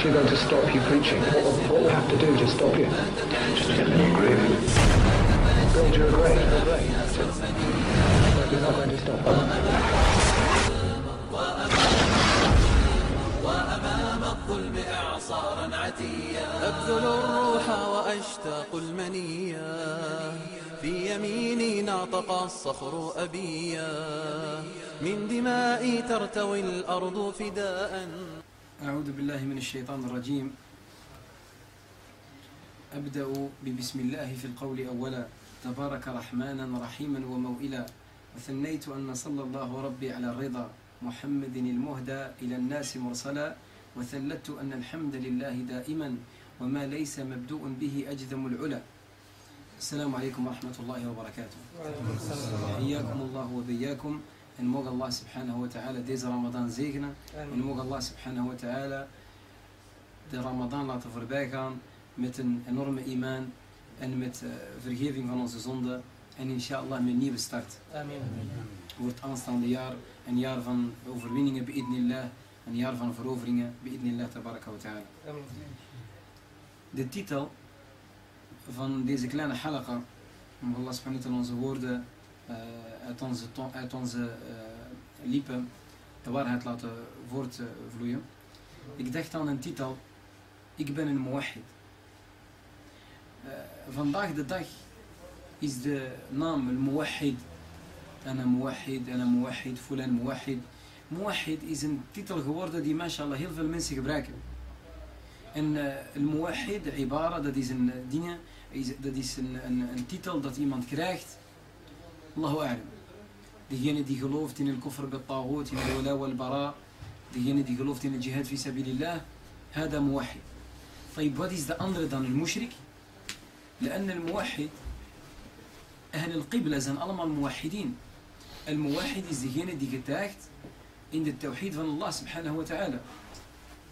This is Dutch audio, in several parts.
actually going to stop you preaching? What will, what will have to do to stop you? Just get a new grave. Build you a grave. You're not going to stop. أبذل الروح وأشتاق المنية في يميني ناطق الصخر أبيا من دمائي ترتوي الأرض فداء أعوذ بالله من الشيطان الرجيم. أبدأ ببسم الله في القول أولا. تبارك رحمانا رحيما وموئلا. وثنيت أن صلى الله ربي على الرضا محمد المهدى إلى الناس مرسلا. وثلت أن الحمد لله دائما وما ليس مبدوء به أجذم العلا. السلام عليكم ورحمة الله وبركاته. حياكم الله وبياكم. En mogen Allah subhanahu wa ta'ala deze Ramadan zegenen. En mogen Allah subhanahu wa ta'ala de Ramadan laten voorbij gaan met een enorme imaan en met uh, vergeving van onze zonden. En inshallah met een nieuwe start. Amen. Wordt aanstaande jaar een jaar van overwinningen bi'idnillah. Een jaar van veroveringen bi'idnillah tabaraka wa ta'ala. Amen. De titel van deze kleine halaqa, om Allah subhanahu wa ta'ala onze woorden uit onze, ton, uit onze uh, liepen de waarheid laten voortvloeien. Ik dacht aan een titel, ik ben een muwahid. Uh, vandaag de dag is de naam al-muwahid, en een muwahid, en een muwahid, fulan muwahid. Muwahid is een titel geworden die mashallah heel veel mensen gebruiken. En uh, al-muwahid, ibara, dat is een ding, dat is een, een, een titel dat iemand krijgt الله أعلم. ديين دي غلوفت إن الكفر بالطاغوت والولاء والبراء ديين دي غلوفت إن الجهاد في سبيل الله هذا موحد. طيب what is the other than المشرك؟ لأن الموحد أهل القبلة زن ألم الموحدين. الموحد is the unity getact in the توحيد الله سبحانه وتعالى.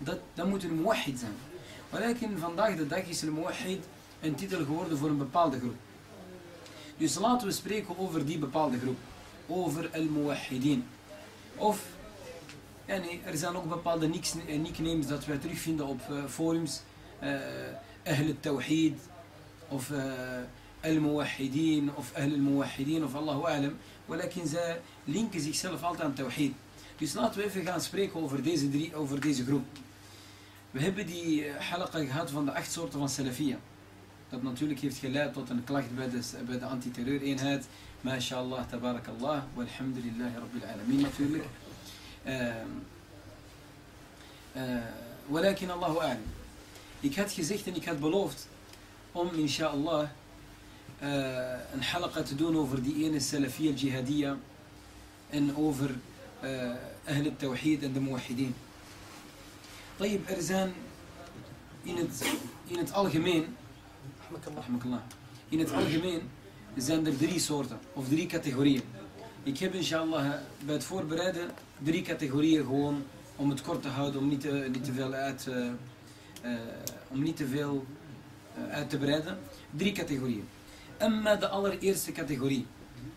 ده دموت الموحد زن ولكن فان داك ده داك الموحد ان تيتل جورد فور ان بباالد Dus laten we spreken over die bepaalde groep. Over al-muwahidin. Of, nee, er zijn ook bepaalde nicknames dat wij terugvinden op uh, forums. Uh, Ahl. Of uh, al-muwahidin. Of Ahl al-muwahidin. Of Allahu a'lam. Walakin zij linken zichzelf altijd aan Tawhid. Dus laten we even gaan spreken over deze, drie, over deze groep. We hebben die halaqa gehad van de acht soorten van Salafiyya. Dat natuurlijk heeft geleid tot een klacht bij de, bij de antiterreureenheid. MashaAllah, tabarakallah, walhamdulillahi rabbil alamin natuurlijk. Uh, uh, walakin Allahu a'lam. Ik had gezegd en ik had beloofd om inshallah uh, een halaqa te doen over die ene salafiyya jihadiyya en over uh, ahl al-tawhid en de muwahidin. طيب er zijn in het, in het algemeen in het algemeen zijn er drie soorten, of drie categorieën. Ik heb inshallah bij het voorbereiden drie categorieën gewoon om het kort te houden, om niet te, te veel uit, uh, uh, om niet te veel uh, uit te breiden. Drie categorieën. Amma de allereerste categorie,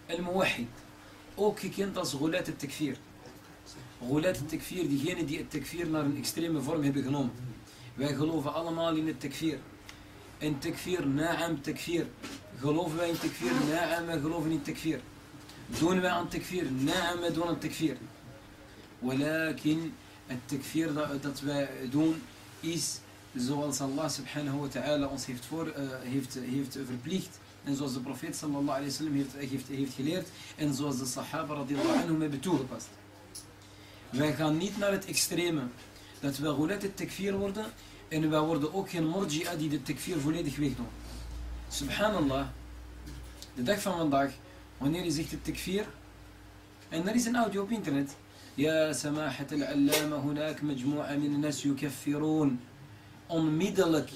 al-muwahid, ook gekend als ghulat al-takfir. Ghulat al-takfir, diegenen die het takfir naar een extreme vorm hebben genomen. Wij geloven allemaal in het takfir. En takfir, na'am takfir. Geloven wij in takfir? Na'am, wij geloven in takfir. Doen wij aan takfir? Na'am, wij doen aan takfir. Walakin, het takfir dat, dat wij doen is zoals Allah subhanahu wa ta'ala ons heeft, voor, uh, heeft, heeft verplicht. En zoals de profeet sallallahu alayhi wa heeft, heeft, heeft geleerd. En zoals de sahaba radiyallahu anhum hebben toegepast. Wij gaan niet naar het extreme. Dat wij ghulat het takfir worden. En wij worden ook geen morji'a die de takfir volledig wegdoen. Subhanallah. De dag van vandaag, wanneer je zegt het takfir. En er is een audio op internet. Ja, samahat al-allama, hunak majmu'a min nas yukaffirun. Onmiddellijk.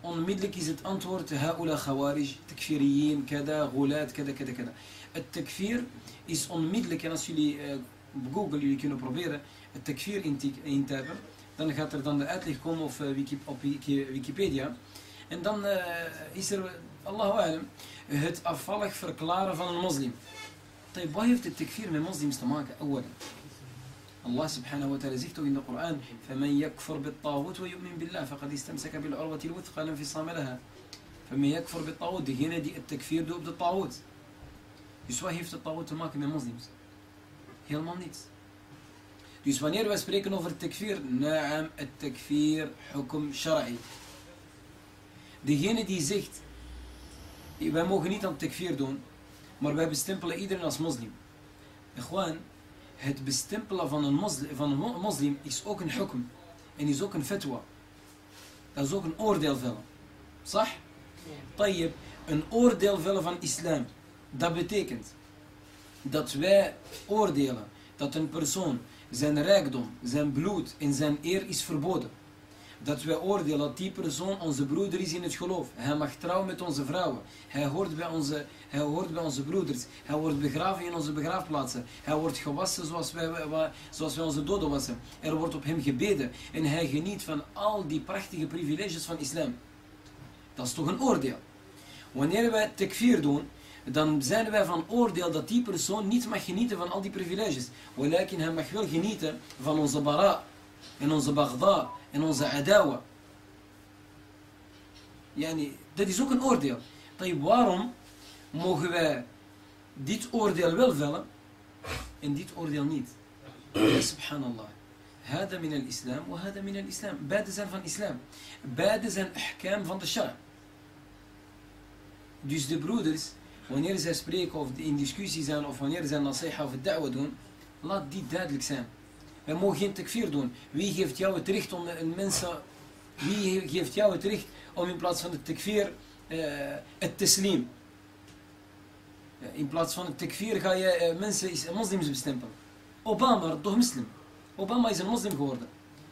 Onmiddellijk is het antwoord. Haula khawarij, takfiriyin, kada, ghulat, kada, kada, kada. Het takfir is onmiddellijk. En als jullie uh, op Google, jullie kunnen proberen het takfir in te- in te hebben. Dan gaat er dan de uitleg komen op, eh, op Wiki- Wikipedia. En dan eh, is er, Allahu alam, het afvallig verklaren van een moslim. طيب, wat heeft het takfir met moslims te maken? أولا ta'ala zegt ook in de Koran فَمَنْ يَكْفُرْ بِالطَّاغُوتِ وَيُؤْمِنْ بِاللَّهِ فَقَدْ اسْتَمْسَكَ بِالْعُرْوَةِ الْوُثْقَى لَا انفصام لها فَمَنْ يَكْفُرْ بِالطَّاغُوتِ doet op de tawoot. Dus wat heeft het tawoot te maken met moslims? Helemaal niets. Dus wanneer we spreken over tekfir, naam, het tekfir, hukum, shara'i. Degene die zegt, wij mogen niet aan tekfir doen, maar wij bestempelen iedereen als moslim. Gewoon, het bestempelen van een moslim, van moslim is ook een hukum. En is ook een fatwa. Dat is ook een oordeel vellen. Sah? Tayyib, een oordeel vellen van islam. Dat betekent dat wij oordelen dat een persoon zijn rijkdom, zijn bloed en zijn eer is verboden. Dat wij oordelen dat die persoon onze broeder is in het geloof. Hij mag trouwen met onze vrouwen. Hij hoort bij onze, hij hoort bij onze broeders. Hij wordt begraven in onze begraafplaatsen. Hij wordt gewassen zoals wij, zoals wij onze doden wassen. Er wordt op hem gebeden. En hij geniet van al die prachtige privileges van islam. Dat is toch een oordeel. Wanneer wij takfir doen, dan zijn wij van oordeel dat die persoon niet mag genieten van al die privileges. Walakin hij mag wel genieten van onze bara, en onze bagda, en onze adawa. Yani, dat is ook een oordeel. طيب, waarom mogen wij dit oordeel wel vellen en dit oordeel niet? Ja, subhanallah. هذا من الإسلام وهذا من الإسلام. Beide zijn van islam. Beide zijn ahkam van de shara. Dus de broeders, wanneer zij spreken of in discussie zijn of wanneer zij nasiha of da'wa doen, laat die duidelijk zijn. Wij mogen geen takfir doen. Wie geeft jou het recht om mensen, wie geeft jou het recht om in plaats van het takfir eh, het teslim. In plaats van het takfir ga je eh, mensen, is- moslims bestempelen. Obama, toch moslim. Obama is een moslim geworden.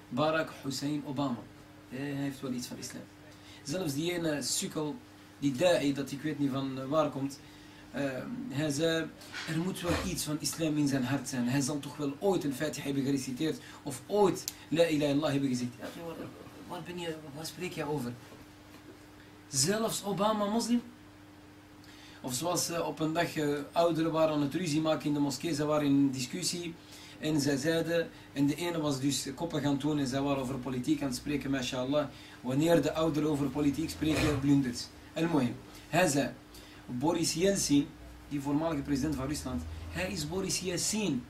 Barack Hussein Obama. Eh, Hij heeft wel iets van islam. Zelfs die ene sukkel, die da'i, dat ik weet niet van eh, waar komt. eh, hij zei, er moet wel iets van islam in zijn hart zijn. Hij zal toch wel ooit een fatiha hebben gereciteerd. Of ooit la ilaha illallah hebben gezegd. Ja, waar, ben je, waar spreek je over? Zelfs Obama moslim? Of zoals eh, op een dag ouderen waren aan het ruzie maken in de moskee. Ze waren in discussie. En zij zeiden, en de ene was dus koppen gaan doen en zij waren over politiek aan het spreken, mashallah. Wanneer de ouderen over politiek spreken, blunders. Hij zei, Boris Yeltsin, die voormalige president van Rusland, hij is Boris Yeltsin.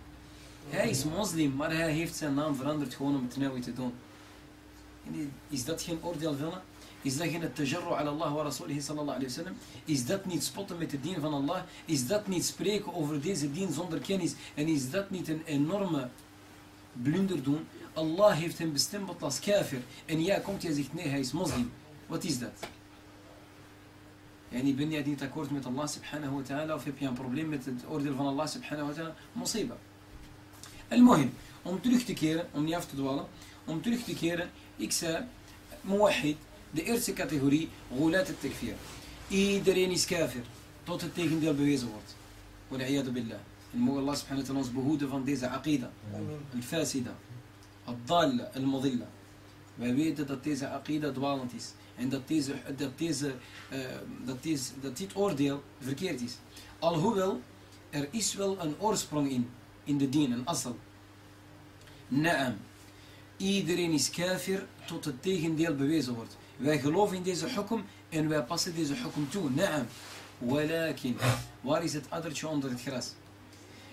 Hij is moslim, maar hij heeft zijn naam veranderd gewoon om het nou te doen. En Is dat geen oordeel vellen? Is dat geen tajarru ala Allah wa rasulihi sallallahu alayhi wa sallam? Is dat niet spotten met de dien van Allah? Is dat niet spreken over deze dien zonder kennis? En is dat niet een enorme blunder doen? Allah heeft hem bestempeld als kafir. En jij komt en zegt nee, hij is moslim. Wat is dat? يعني بني ادي تاكورت مت الله سبحانه وتعالى وفي بيان بروبليم مت اوردر فان الله سبحانه وتعالى مصيبة. المهم أم تريك تكير أم نيافت دوالا أم تريك تكير إكس موحد دي ارسي كاتيغوري غولاة التكفير. إي درينيس كافر توت التيكن ديال بويز وورد والعياذ بالله. المو الله سبحانه وتعالى بهود فان ديزا عقيدة. أمين. الفاسدة. الضالة. المضلة. ما بيت تيزا عقيده دوالنتيس En dat, deze, dat, deze, eh, dat, deze, dat dit oordeel verkeerd is. Alhoewel, er is wel een oorsprong in, in de dien, een asal. Naam. Iedereen is kafir tot het tegendeel bewezen wordt. Wij geloven in deze hukum en wij passen deze hukum toe. Naam. Walakin. Waar is het addertje onder het gras?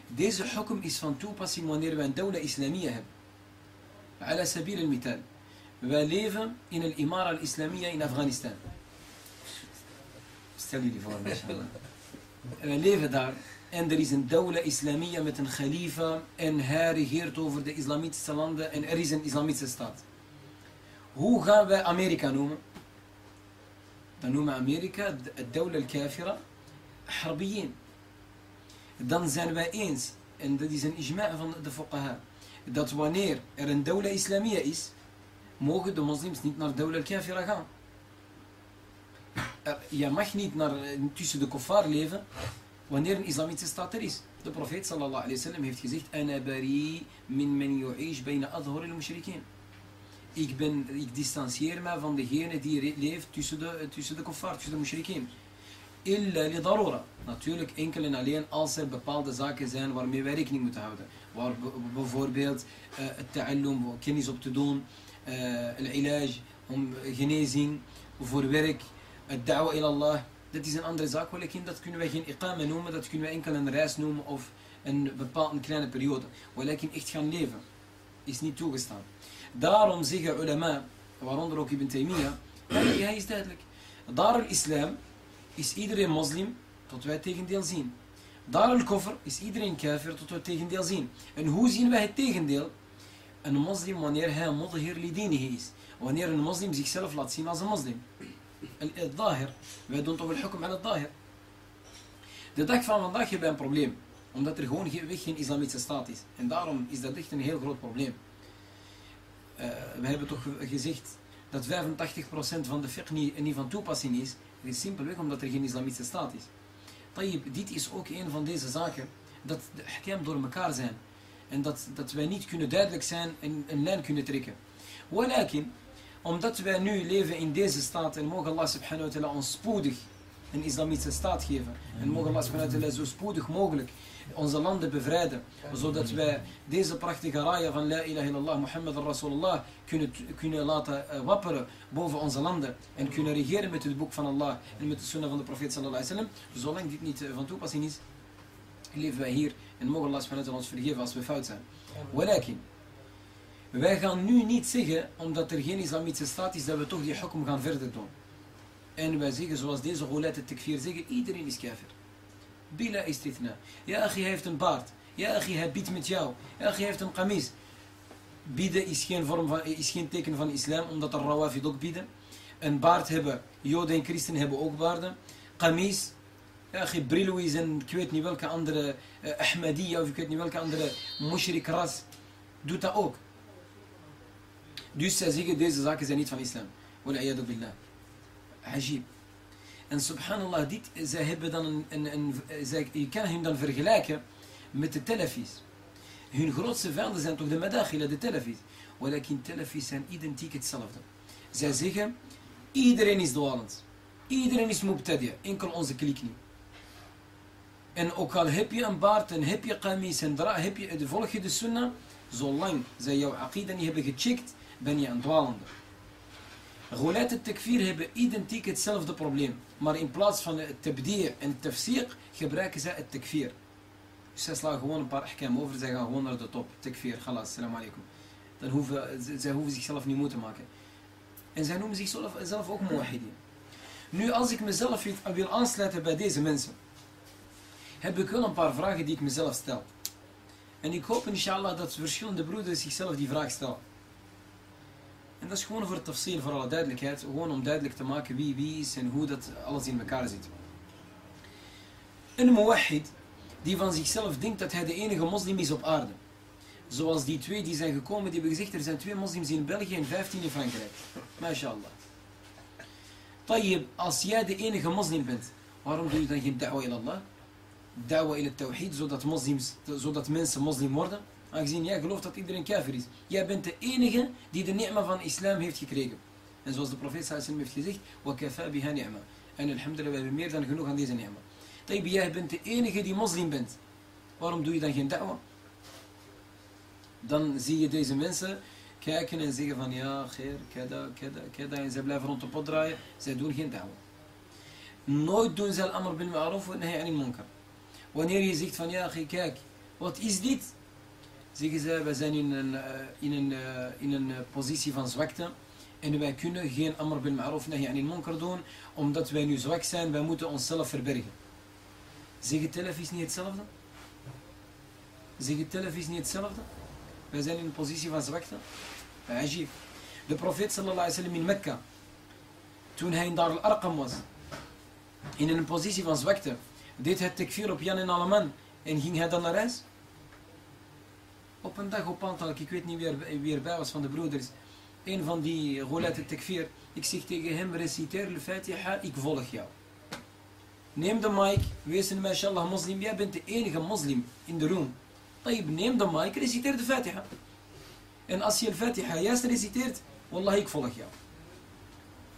Deze hukum is van toepassing wanneer wij een dawla islamia hebben. Ala sabil al-mital. وليف ان الاماره الاسلاميه في افغانستان استني لي فور ما شاء الله وليف دار ان ذير از ان دوله اسلاميه مت ان خليفه ان هير هيرت اوفر ذا اسلاميت سلاند ان ار از ان اسلاميت ستات هو غاب أمريكا نوم نوم أمريكا الدولة الكافره حربيين دان زان باينز ان ذا ديز ان اجماع فون ذا دات وانير ان دوله اسلاميه اس. Mogen de moslims niet naar dawla al-kafira gaan. Er- Je mag niet naar, tussen de kuffar leven wanneer een islamitische staat er is. De profeet sallallahu alayhi wasallam heeft gezegd: Ana bari min man yu'ish bayna adhhar al-mushrikeen. Ik, ben, ik distancieer me van degene die leeft tussen de, tussen de kuffar, tussen de mushrikeen. Illa li. Natuurlijk enkel en alleen als er bepaalde zaken zijn waarmee wij rekening moeten houden. Waar bijvoorbeeld eh, het ta'allum, kennis op te doen, eh al-ilaj, om genezing, voor werk, het da'wa ila Allah. Dat is een andere zaak, walakin dat kunnen wij geen iqama noemen, dat kunnen wij enkel een reis noemen of een bepaalde kleine periode. Walakin echt gaan leven is niet toegestaan. Daarom zeggen ulama, waaronder ook Ibn Taymiyyah, hij is duidelijk. Daar al-islam is iedereen moslim tot wij het tegendeel zien. Daar al-kofr is iedereen kafir tot wij het tegendeel zien. En hoe zien wij het tegendeel? Een moslim wanneer hij mudhir lidinihi is. Wanneer een moslim zichzelf laat zien als een moslim. Al-dahir. Wij doen toch wel hukum aan al-dahir. De dag van vandaag hebben wij een probleem. Omdat er gewoon geen, islamitische staat is. En daarom is dat echt een heel groot probleem. Eh, we hebben toch ge- gezegd dat 85% van de fiqh niet, niet van toepassing is. Het is simpelweg omdat er geen islamitische staat is. Tayyip, dit is ook een van deze zaken, dat de ahkam door elkaar zijn. En dat, dat wij niet kunnen duidelijk zijn en een lijn kunnen trekken. Walakin, omdat wij nu leven in deze staat en mogen Allah subhanahu wa ta'ala ons spoedig een islamitische staat geven. En mogen Allah subhanahu wa ta'ala zo spoedig mogelijk onze landen bevrijden. Zodat wij deze prachtige raya van La ilaha illallah Muhammad Rasulullah kunnen, kunnen laten eh, wapperen boven onze landen. En kunnen regeren met het boek van Allah en met de sunnah van de profeet sallallahu alaihi wasallam. Zolang dit niet eh, van toepassing is, leven wij hier. En mogen Allah subhanahu ons vergeven als we fout zijn. Walakin, wij gaan nu niet zeggen, omdat er geen islamitische staat is, dat we toch die hukum gaan verder doen. En wij zeggen, zoals deze ghulat het tekfir zeggen, iedereen is kafir. Bila istithna. Ja, achi, hij heeft een baard. Ja, achi, hij biedt met jou. Ja, achi, hij heeft een kamis. Bieden is geen, vorm van, is geen teken van islam, omdat er rawafid ook bieden. Een baard hebben, joden en christen hebben ook baarden. Kamis, ja, achi, Brillouis en ik weet niet welke andere, eh, Ahmadiyya of ik weet niet welke andere mushrik ras, doet dat ook. Dus zij zeggen, deze zaken zijn niet van islam. Wal'iyadu billah. Ajib. En subhanallah, dit, zij hebben dan een, een, een, zij, je kan hen dan vergelijken met de telefis. Hun grootste vijanden zijn toch de madakhila, de telefis. Walakin telefis zijn identiek hetzelfde. Zij zeggen, iedereen is dwalend. Iedereen is mubtadi, enkel onze klik niet. En ook al heb je een baard en heb je qamis en dra, heb je, volg je de sunnah, zolang zij jouw aqida niet hebben gecheckt, ben je een dwalende. Ghulat het takfir hebben identiek hetzelfde probleem. Maar in plaats van het tabdir en het tafsir gebruiken zij het takfir. Dus zij slaan gewoon een paar ahkam over. Zij gaan gewoon naar de top. Takfir, galas, salam alaikum. Dan hoeven, zij hoeven zichzelf niet moe te maken. En zij noemen zichzelf zelf ook muwahidin. Nu, als ik mezelf wil aansluiten bij deze mensen, heb ik wel een paar vragen die ik mezelf stel. En ik hoop inshallah dat verschillende broeders zichzelf die vraag stellen. En dat is gewoon voor het tafsir, voor alle duidelijkheid. Gewoon om duidelijk te maken wie wie is en hoe dat alles in elkaar zit. Een muwahid die van zichzelf denkt dat hij de enige moslim is op aarde. Zoals die twee die zijn gekomen, die hebben gezegd er zijn twee moslims in België en vijftien in Frankrijk. MashaAllah. Tayyib, als jij de enige moslim bent, waarom doe je dan geen da'wa ila Allah? Da'wa ila tawhid, zodat, moslims, zodat mensen moslim worden? Aangezien jij gelooft dat iedereen kafir is. Jij bent de enige die de ni'ma van islam heeft gekregen. En zoals de profeet sallallahu heeft gezegd, wa kafa biha ni'ma. En alhamdulillah, we hebben meer dan genoeg aan deze ni'ma. Tayyib, jij bent de enige die moslim bent. Waarom doe je dan geen da'wa? Dan zie je deze mensen kijken en zeggen van ja, geer, kada, kada, kada. En zij blijven rond de pot draaien. Zij doen geen da'wa. Nooit doen ze al-amr bil ma'ruf wa nahi anil munkar. Wanneer je zegt van ja, kijk, wat is dit? Zeggen zij, wij zijn in een, eh, in een, eh, in een eh, positie van zwakte. En wij kunnen geen amr bil ma'ruf nahi anil munkar doen. Omdat wij nu zwak zijn, wij moeten onszelf verbergen. Zeggen telefis niet hetzelfde? Zeggen telefis niet hetzelfde? Wij zijn in een positie van zwakte. Ajib. De profeet sallallahu alaihi wasallam in Mekka. Toen hij in Dar al-Arqam was. In een positie van zwakte deed hij tekfir op Jan en Alleman en ging hij dan naar huis? Op een dag op aantal, ik weet niet meer wie erbij was van de broeders, een van die roulette tekfir, ik zeg tegen hem, reciteer de fatiha, ik volg jou. Neem de mic, wees een mashallah moslim, jij bent de enige moslim in de room. Tayyip, neem de mic, reciteer de fatiha. En als je de fatiha juist reciteert, wallah, ik volg jou.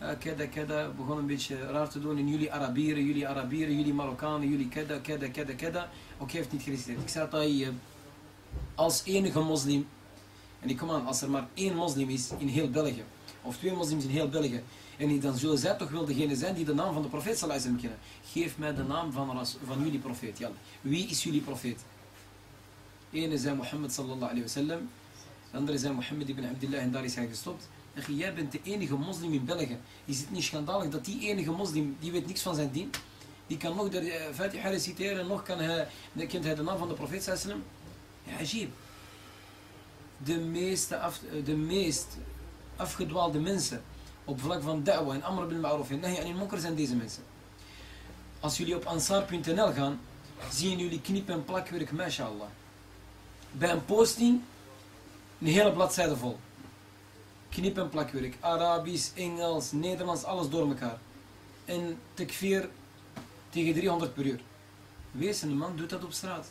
Uh, keda, keda, begon een beetje raar te doen. En jullie Arabieren, jullie Arabieren, jullie Marokkanen, jullie keda, keda, keda, keda. Oké, heeft niet gereciteerd. Ik zei dat als enige moslim, en ik kom aan, als er maar één moslim is in heel België, of twee moslims in heel België, en dan zullen zij toch wel degene zijn die de naam van de profeet sallallahu kennen. Geef mij de naam van, van jullie profeet. Wie is jullie profeet? Ene zijn Mohammed sallallahu alaihi wasallam. De andere zijn Mohammed ibn Abdullah en daar is hij gestopt. Jij bent de enige moslim in België. Is het niet schandalig dat die enige moslim, die weet niks van zijn dien, die kan nog de uh, Fatiha reciteren, nog kan hij, kent hij de naam van de profeet sallallahu Ja, ajib. De meeste, af, de meest afgedwaalde mensen op vlak van da'wa en amr bil ma'ruf en nahi anil munkar zijn deze mensen. Als jullie op ansar.nl gaan, zien jullie knip- en plakwerk, mashallah. Bij een posting, een hele bladzijde vol. Knip- en plakwerk, Arabisch, Engels, Nederlands, alles door elkaar. En tekfir tegen 300 per uur. Wees een man, doet dat op straat.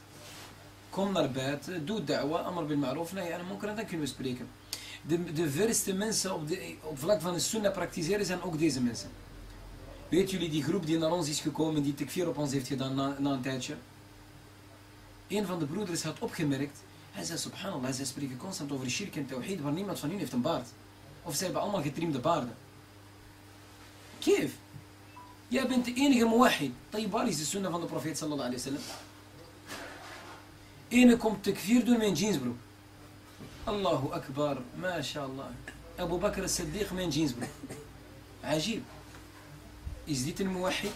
Kom naar buiten, doe da'wa, amr bil ma'ruf, nahi anil munkar en dan kunnen we spreken de, de verste mensen op, de, op vlak van de sunnah praktiseren zijn ook deze mensen. Weet jullie die groep die naar ons is gekomen, die tekfir op ons heeft gedaan na, na een tijdje? Een van de broeders had opgemerkt, hij zei subhanallah, zij spreken constant over shirk en tawhid, waar niemand van hun heeft een baard. Of zij hebben allemaal getrimde baarden. Keef, jij bent de enige muwahid. Tayyib, is de sunnah van de profeet sallallahu alayhi wa sallam? Ene komt tekfir doen met een jeansbroek. Allahu Akbar, mashallah. Abu Bakr as-Siddiq mijn jeansbroek. Ajib. Is dit een muwahid?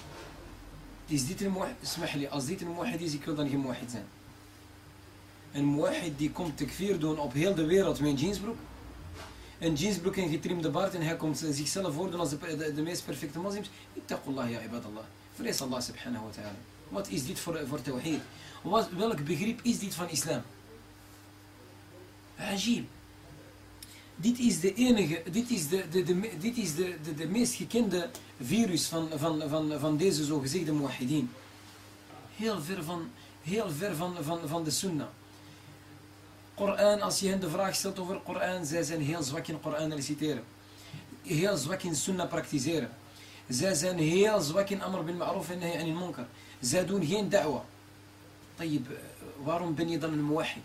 Is dit een muwahid? Smach li, als dit een muwahid is, ik wil dan geen muwahid zijn. Een muwahid die komt tekfir doen op heel de wereld met een jeansbroek. Een jeansbroek en getrimde baard en hij komt zichzelf voordoen als de, de, meest perfecte moslims. Ittaqullah ya ibadallah. Vrees Allah subhanahu wa ta'ala. Wat is dit voor, voor tawhid? Welk begrip is dit van islam? Ajib. Dit is de enige, dit is de, de, de, dit is de, de, de meest gekende virus van, van, van, van deze zogezegde muwahidin. Heel ver van, heel ver van, van, van de sunnah. Koran, als je hen de vraag stelt over Koran, zij zijn heel zwak in Koran reciteren. Heel zwak in sunnah praktiseren. Zij zijn heel zwak in Amr bin Ma'ruf en in Munkar. Zij doen geen da'wa. Eh, waarom ben je dan een muwahid?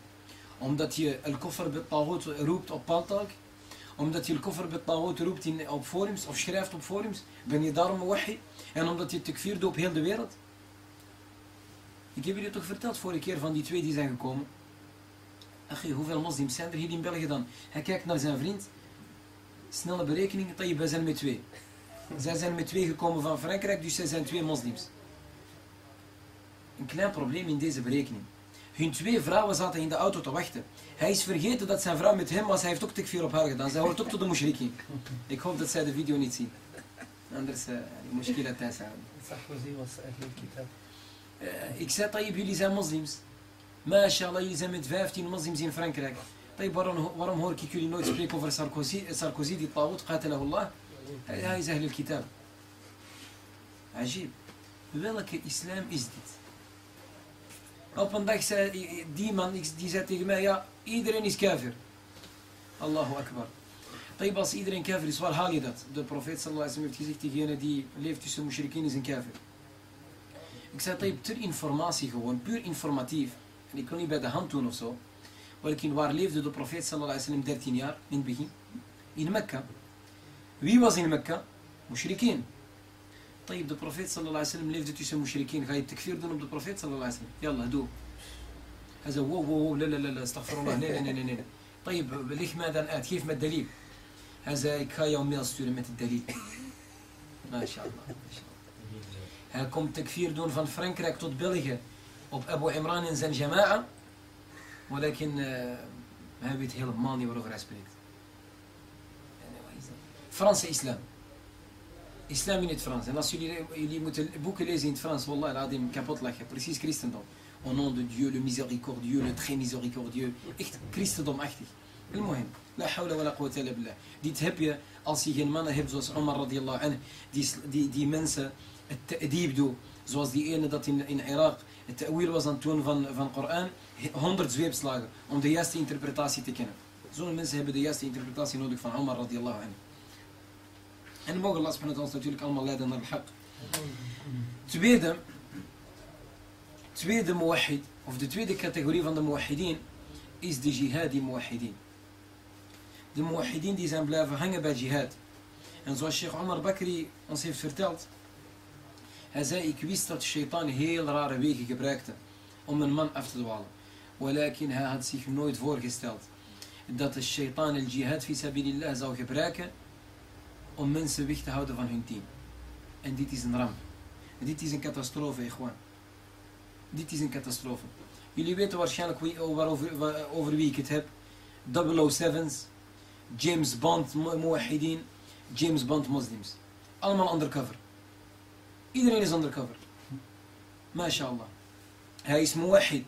Omdat je el-Koffer bij betahoot roept op Paltalk? Omdat je el-Koffer bij betahoot roept in, op forums of schrijft op forums? Ben je daarom muwahid? En omdat je tekfir doet op heel de wereld? Ik heb jullie toch verteld vorige keer van die twee die zijn gekomen? Ach, hoeveel moslims zijn er hier in België dan? Hij kijkt naar zijn vriend. Snelle berekeningen, dat je bij zijn met twee. Zij zijn met twee gekomen van Frankrijk, dus zij zijn twee moslims. Een klein probleem in deze berekening. Hun twee vrouwen zaten in de auto te wachten. Hij is vergeten dat zijn vrouw met hem was. Hij heeft ook tekfir op haar gedaan. Zij hoort ook tot de mushriki. Ik hoop dat zij de video niet zien. Anders uh, mushkila thuis houden. Sarkozy was eigenlijk kitab. Uh, ik zei, Tayyip, jullie zijn moslims. MashaAllah, jullie zijn met 15 moslims in Frankrijk. Waarom, waarom hoor ik jullie nooit spreken over Sarkozy, Sarkozy die Tawut, qatilahullah? Hij is eigenlijk kitab. Ajib. Welke islam is dit? Op een dag zei die man, die zei tegen mij, ja, iedereen is kafir. Allahu akbar. Als iedereen kafir is, waar haal je dat? De profeet sallallahu alaihi heeft gezegd, diegene die leeft tussen mushrikeen is een kafir. Ik zei, tayyip, ter informatie gewoon, puur informatief. اللي كانوا يبادهم تونسو ولكن وار ليف دو بروفيت صلى الله عليه وسلم دارتين يار من به إن مكة. وي واز إن مكة مشركين. طيب دو بروفيت صلى الله عليه وسلم ليف دو تيسو مشركين غاي التكفير دونهم دو بروفيت صلى الله عليه وسلم. يلا دو. هذا واو واو لا لا لا لا استغفر الله. لا لا لا لا, طيب ليش ماذا الآن؟ كيف ما الدليل؟ هذا كايا ستوري مات الدليل؟ ما شاء الله ما شاء الله. هاكم تكفير دون فان فرانك راك بلجيكا وبأبو عمران ينزل جماعة ولكن آه، هابيت هيلب ماني غير راسبريت فرنسا إسلام. إسلام نيت فرنسا. الناس اللي بوك ليزين فرنسا. والله العظيم كابوت لاك بريسيس كريستندوم أو نون دو ديو لو ميزيريكورديو لو تري ميزيريكورديو كريستندوم اكتي المهم لا حول ولا قوة إلا بالله. دي تهبية ألسي هن مانا هب زوز عمر رضي الله عنه دي, دي, دي منسى التأديب دو. زوز دي إينا دات إن عراق het ta'wil was aan het doen van, van Koran, 100 zweepslagen om de juiste interpretatie te kennen. Zo'n mensen hebben de juiste interpretatie nodig van Omar radiallahu anhu. En mogen Allah subhanahu ons natuurlijk allemaal leiden naar het haq. Tweede, tweede muwahid, of de tweede categorie van de muwahidin, is de jihadi muwahidin. De muwahidin die zijn blijven hangen bij jihad. En zoals Sheikh Omar Bakri ons heeft verteld, hij zei, ik wist dat shaitan heel rare wegen gebruikte om een man af te dwalen. Walakin hij had zich nooit voorgesteld dat de shaitan el jihad fi sabilillah zou gebruiken om mensen weg te houden van hun team. En dit is een ramp. Dit is een catastrofe, gewoon. Dit is een catastrofe. Jullie weten waarschijnlijk over wie ik het heb. 007's, James Bond muwahidin, James Bond moslims. Allemaal undercover. Iedereen is undercover. MashaAllah. Hij is muwahid.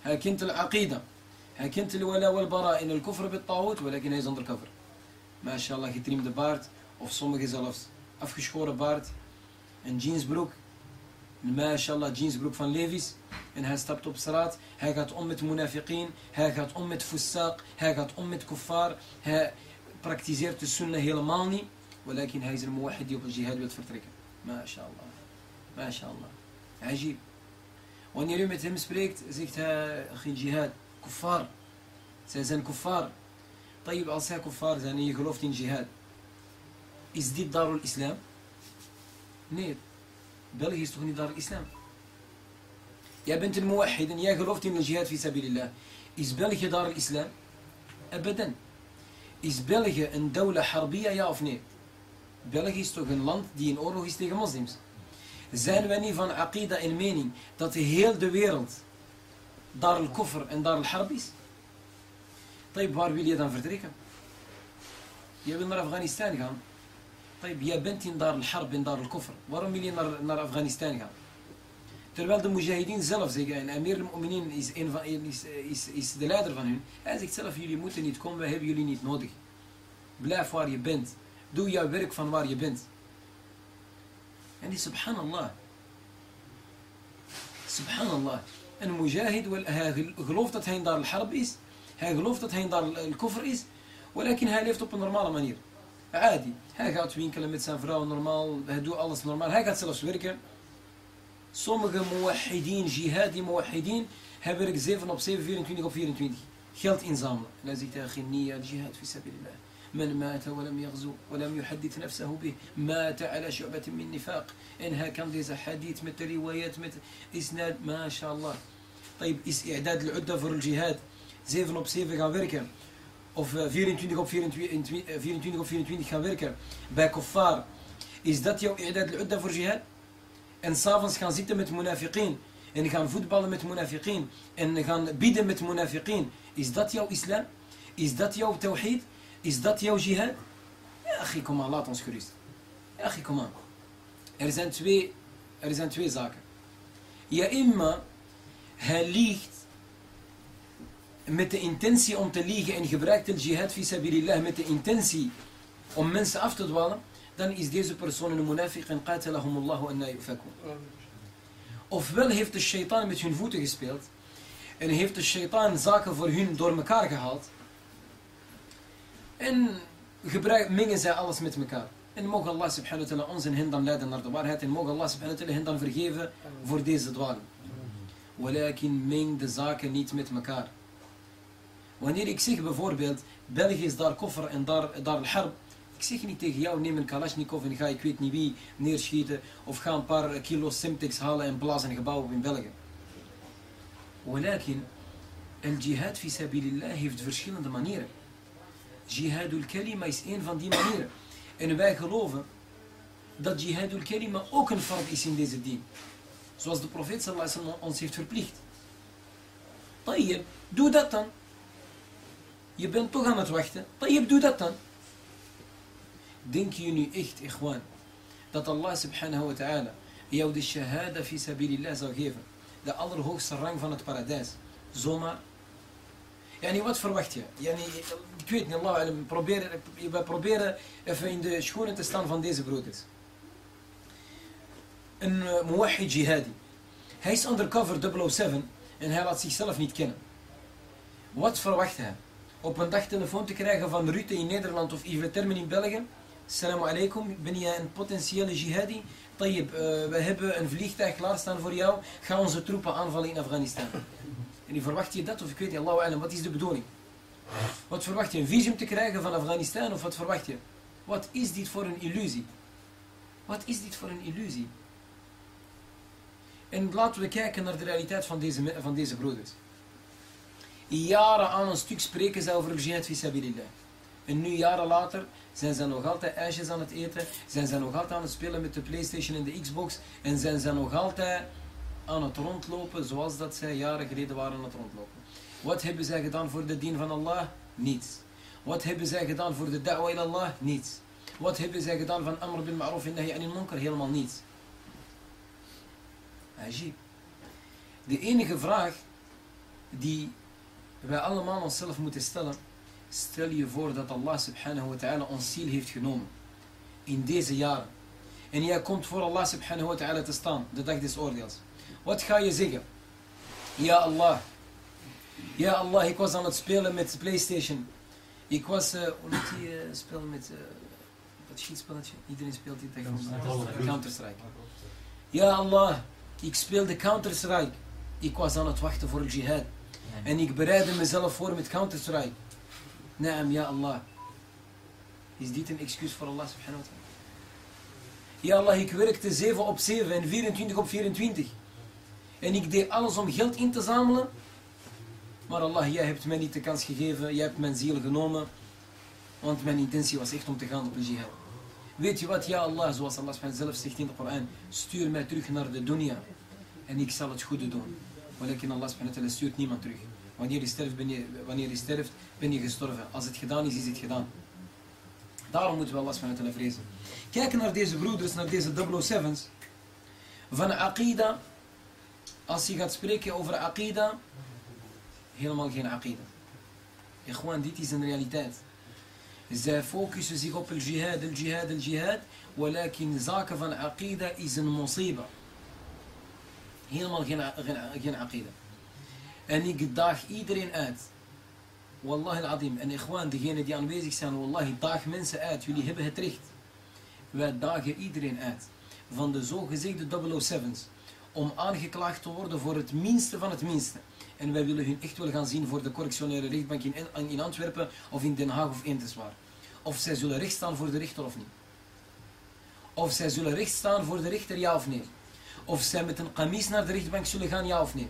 Hij kent al-aqida. Hij kent al-wala wal-bara in al-kufr bit-tawut, walakin hij is undercover. MashaAllah, getriemde baard. Of sommigen zelfs afgeschoren baard. Een jeansbroek. MashaAllah, jeansbroek van Levi's. En hij stapt op straat. Hij gaat om met munafiqin. Hij gaat om met fusaq. Hij gaat om met kuffar. Hij praktiseert de sunnah helemaal niet. Walakin hij is een muwahid die op een jihad wil vertrekken. MashaAllah. MashaAllah. ما شاء الله. عجيب. واني اليوم تم سبريكت زيك أخي الجهاد كفار. سازن كفار. طيب اصيا كفار زاني يكلوفتين جهاد ازديد دار الاسلام نير. بل هي تغني دار الإسلام. يا بنت الموحد يا كلوفتين الجهاد في سبيل الله. ازبالك دار الإسلام؟ ابدا. ازبالك إن دولة حربية يا افنيت بالك هيستوك لاند دين أورو اورو هيستيك مسلمز Zijn we niet van aqida in mening dat heel de wereld daar al-koffer en daar al-harb is? Taib, waar wil je dan vertrekken? Je wil naar Afghanistan gaan. Taib, jij bent in daar al-harb en daar al-koffer. Waarom wil je naar, naar Afghanistan gaan? Terwijl de mujahideen zelf zeggen, en Amir al-Mu'minin is, is, is, is de leider van hun. Hij zegt zelf, jullie moeten niet komen, wij hebben jullie niet nodig. Blijf waar je bent. Doe jouw werk van waar je bent. En die subhanallah. Subhanallah. Een mujahid, wel, hij gelooft dat hij in daar al-harb is. Hij gelooft dat hij in daar al-kufr is. Walakin hij leeft op een normale manier. Adi. Hij gaat winkelen met zijn vrouw normaal. Hij doet alles normaal. Hij gaat zelfs werken. Sommige muwahidin, jihadi muwahidin, hij werkt 7 op 7, 24 op 24. Geld inzamelen. En hij zegt, "Akhi, niyya al-jihad fi sabilillah. من مات ولم يغزو ولم يحدث نفسه به مات على شعبة من نفاق إنها كان ديز حديث مثل روايات مثل إسناد ما شاء الله طيب is إعداد العدة voor الجهاد 7 op 7 gaan werken of eh, 24 op 24, eh, 24 op 24 gaan werken bij kuffar is dat jouw إعداد العدة voor jihad en s'avonds gaan zitten met munafiqin en gaan voetballen met munafiqin en gaan bidden met munafiqin is dat jouw islam? is dat jouw tawhid? Is dat jouw jihad? Ja, achie, kom laat ons gerust. Ja, achie. Er zijn twee, er zijn twee zaken. Ja, imma, hij liegt met de intentie om te liegen en gebruikt de jihad fi sabilillah met de intentie om mensen af te dwalen, dan is deze persoon een munafiq en qatalahumullahu anna yufakun. Ofwel heeft de shaitaan met hun voeten gespeeld en heeft de shaitaan zaken voor hun door elkaar gehaald en gebruik, mengen zij alles met elkaar. En mogen Allah subhanahu wa ta'ala ons en hen dan leiden naar de waarheid. En mogen Allah subhanahu wa ta'ala hen dan vergeven voor deze dwaling. Walakin meng de zaken niet met elkaar. Wanneer ik zeg bijvoorbeeld, België is daar koffer en daar, daar. Ik zeg niet tegen jou, neem een Kalashnikov en ga ik weet niet wie neerschieten. Of ga een paar kilo Semtex halen en blazen een gebouw in België. Walakin, al-jihad fi sabilillah heeft verschillende manieren. Jihadul kalima is een van die manieren. En wij geloven dat jihadul kalima ook een fard is in deze dien. Zoals de profeet sallallahu alaihi ons heeft verplicht. Tayyib, doe dat dan. Je bent toch aan het wachten. Tayyib, doe dat dan. Denken jullie echt, ikhwan, dat Allah subhanahu wa ta'ala jou de shahada fi sabilillah zou geven? De allerhoogste rang van het paradijs. Zomaar Yani, wat verwacht je? Yani, ik weet niet, Allah, alam, probeer, we proberen even in de schoenen te staan van deze broeders. een uh, muwahid jihadi. Hij is undercover 007 en hij laat zichzelf niet kennen. Wat verwacht hij? Op een dag telefoon te krijgen van Rutte in Nederland of Yves Termen in België. Assalamu alaikum, ben jij een potentiële jihadi? Tayyip, uh, we hebben een vliegtuig klaarstaan voor jou. Ga onze troepen aanvallen in Afghanistan. En die verwacht je dat of ik weet niet, Allahu alam, wat is de bedoeling? Wat verwacht je? Een visum te krijgen van Afghanistan of wat verwacht je? Wat is dit voor een illusie? Wat is dit voor een illusie? En laten we kijken naar de realiteit van deze, van deze broeders. Jaren aan een stuk spreken ze over jihad fi En nu jaren later zijn ze nog altijd ijsjes aan het eten, zijn ze nog altijd aan het spelen met de Playstation en de Xbox en zijn ze nog altijd aan het rondlopen zoals dat zij jaren geleden waren aan het rondlopen. Wat hebben zij gedaan voor de dien van Allah? Niets. Wat hebben zij gedaan voor de da'wa in Allah? Niets. Wat hebben zij gedaan van amr bin ma'ruf en nahi anil munkar? Helemaal niets. Ajib. De enige vraag die wij allemaal onszelf moeten stellen. Stel je voor dat Allah subhanahu wa ta'ala ons ziel heeft genomen. In deze jaren. En jij komt voor Allah subhanahu wa ta'ala te staan. De dag des oordeels. Wat ga je zeggen? Ja Allah. Ja Allah, ik was aan het spelen met Playstation. Ik was, uh, hoe noemt die uh, spelen met, uh, dat schietspelletje? Iedereen speelt die tegen Counter-Strike. Ja Allah, ik speelde Counter-Strike. Ik was aan het wachten voor jihad. En ik bereidde mezelf voor met Counter-Strike. Naam, ja Allah. Is dit een excuus voor Allah subhanahu wa ta'ala? Ja Allah, ik werkte 7 op 7 en 24 op 24. En ik deed alles om geld in te zamelen. Maar Allah, jij hebt mij niet de kans gegeven. Jij hebt mijn ziel genomen. Want mijn intentie was echt om te gaan op de jihad. Weet je wat? Ja Allah, zoals Allah zelf zegt in de Koran. Stuur mij terug naar de dunya. En ik zal het goede doen. Walakin Allah stuurt niemand terug. Wanneer je, sterft, ben je, wanneer je sterft, ben je gestorven. Als het gedaan is, is het gedaan. Daarom moeten we Allah vrezen. Kijk naar deze broeders, naar deze 007's. Van Aqida. Als je gaat spreken over Aqida. Helemaal geen Aqida. Gewoon, dit is een realiteit. Zij focussen zich op het jihad, el jihad, el jihad. Walakin zaken van Aqida is een musiba. Helemaal geen, geen, geen aqida. En ik daag iedereen uit. Wallahi al-adim. En gewoon degenen die aanwezig zijn, wallahi, daag mensen uit. Jullie hebben het recht. Wij dagen iedereen uit. Van de zogezegde 007's. Om aangeklaagd te worden voor het minste van het minste. En wij willen hun echt wel gaan zien voor de correctionaire rechtbank in, in Antwerpen of in Den Haag of Eendeswaar. Of zij zullen recht staan voor de rechter of niet. Of zij zullen recht staan voor de rechter, ja of nee. Of zij met een kamis naar de rechtbank zullen gaan, ja of nee.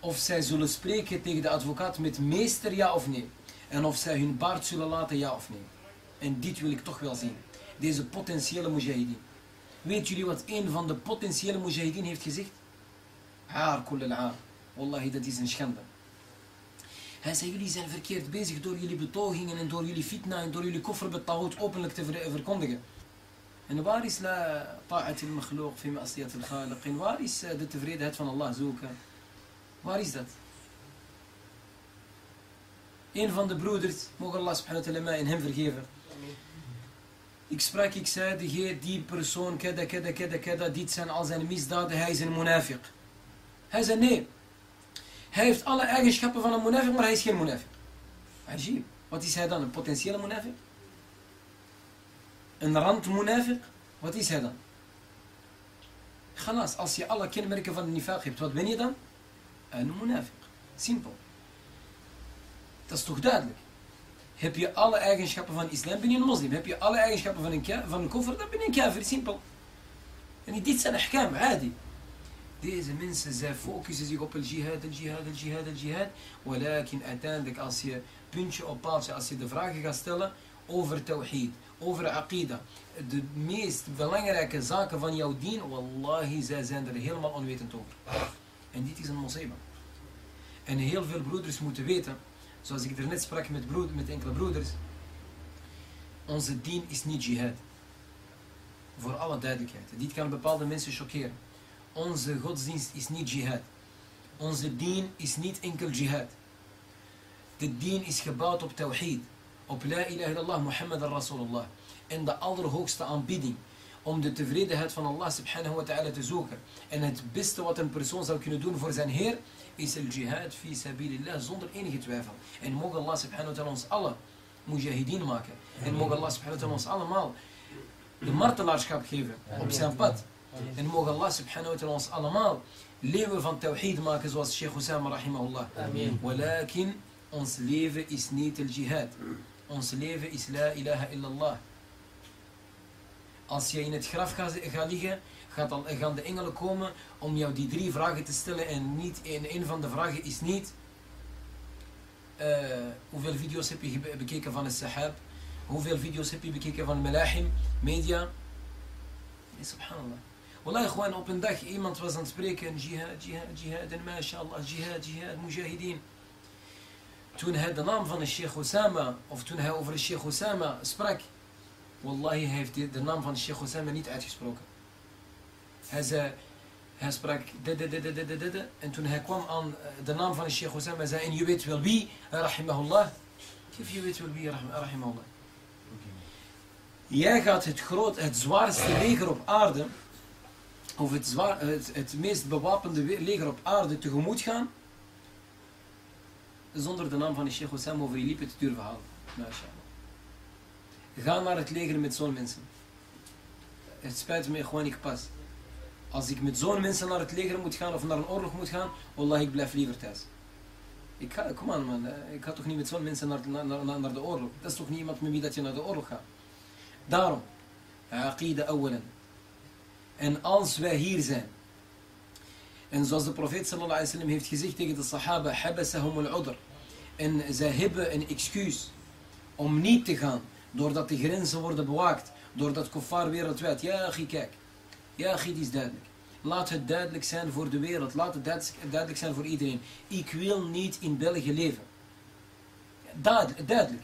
Of zij zullen spreken tegen de advocaat met meester, ja of nee. En of zij hun baard zullen laten, ja of nee. En dit wil ik toch wel zien. Deze potentiële mujahideen. Weet jullie wat een van de potentiële mujahideen heeft gezegd? Haar kullal haar. Wallahi, dat is een schande. Hij zei, jullie zijn verkeerd bezig door jullie betogingen en door jullie fitna en door jullie kofferbetaald openlijk te verkondigen. En waar is la ta'at al-makhluq fi ma'siyat al-khaliq? Waar is de tevredenheid van Allah zoeken? Waar is dat? Een van de broeders, mogen Allah subhanahu wa ta'ala en hem vergeven. Ik sprak, ik zei, die persoon, keda, keda, keda, keda, dit zijn al zijn misdaden, hij is een munafiq. Hij zei, nee. Hij heeft alle eigenschappen van een munafiq, maar hij is geen munafiq. Ajib. Wat is hij dan, een potentiële munafiq? een randmunafiq, wat is hij dan? Galas, als je alle kenmerken van de nifaq hebt, wat ben je dan? Een munafiq. Simpel. Dat is toch duidelijk? Heb je alle eigenschappen van islam, ben je een moslim. Heb je alle eigenschappen van een, van koffer, dan ben je een kafir. Simpel. En dit zijn ahkam, adi. Deze mensen, zij focussen zich op het jihad, het jihad, het jihad, het jihad. Walakin uiteindelijk, als je puntje op paaltje, als je de vragen gaat stellen over tawhid, over aqida. De meest belangrijke zaken van jouw dien, wallahi, zij zijn er helemaal onwetend over. En dit is een mosaiba. En heel veel broeders moeten weten, zoals ik er net sprak met, met enkele broeders, onze dien is niet jihad. Voor alle duidelijkheid. Dit kan bepaalde mensen chockeren. Onze godsdienst is niet jihad. Onze dien is niet enkel jihad. De dien is gebouwd op tawhid op La ilaha illallah Muhammad Rasulullah. En de allerhoogste aanbieding. Om de tevredenheid van Allah subhanahu wa ta'ala te zoeken. En het beste wat een persoon zou kunnen doen voor zijn Heer, is el jihad fi sabilillah, zonder enige twijfel. En mogen Allah subhanahu wa ta'ala ons alle mujahideen maken. En mogen Allah subhanahu wa ta'ala ons allemaal de martelaarschap geven op zijn pad. En mogen Allah subhanahu wa ta'ala ons allemaal leven van tawhid maken zoals Sheikh Osama rahimahullah. Amin. Walakin ons leven is niet el jihad. Ons leven is la ilaha illallah. Als je in het graf gaat, liggen, gaat dan, gaan de engelen komen om jou die drie vragen te stellen. En niet, en een van de vragen is niet... eh, hoeveel video's heb je bekeken van het Sahab? Hoeveel video's heb je bekeken van Malahim, media? Nee, subhanallah. Wallahi, gewoon op een dag iemand was aan het spreken. Jihad, jihad, jihad. En mashallah, jihad, jihad, mujahideen. Toen hij de naam van de Sheikh Osama, of toen hij over de Sheikh Osama sprak, wallahi, heeft de, de naam van Sheikh Osama niet uitgesproken. Hij zei, hij sprak de, de, de, de, de, de, en toen hij kwam aan eh, de naam van Sheikh hij zei, en je weet wel wie, rahimahullah. Kif je weet wel wie, rahim- rahimahullah. Jij gaat het groot, het zwaarste leger op aarde, of het, zwaar, het, meest bewapende leger op aarde tegemoet gaan, zonder de naam van Sheikh Osama over je lippen te durven halen. MashaAllah. Ga naar het leger met zo'n mensen. Het spijt me gewoon niet pas. Als ik met zo'n mensen naar het leger moet gaan of naar een oorlog moet gaan, wallah, ik blijf liever thuis. Ik ga, kom aan man, ik ga toch niet met zo'n mensen naar, naar, naar, de oorlog. Dat is toch niet iemand met wie dat je naar de oorlog gaat. Daarom, aqida awalan. En als wij hier zijn, en zoals de profeet sallallahu alaihi wasallam heeft gezegd tegen de sahaba, habasahum al-udr. En zij hebben een excuus om niet te gaan, doordat de grenzen worden bewaakt, doordat kuffar wereldwijd, ja kijk, ja die is duidelijk. Laat het duidelijk zijn voor de wereld, laat het duid- duidelijk zijn voor iedereen. Ik wil niet in België leven. Duidelijk, duidelijk.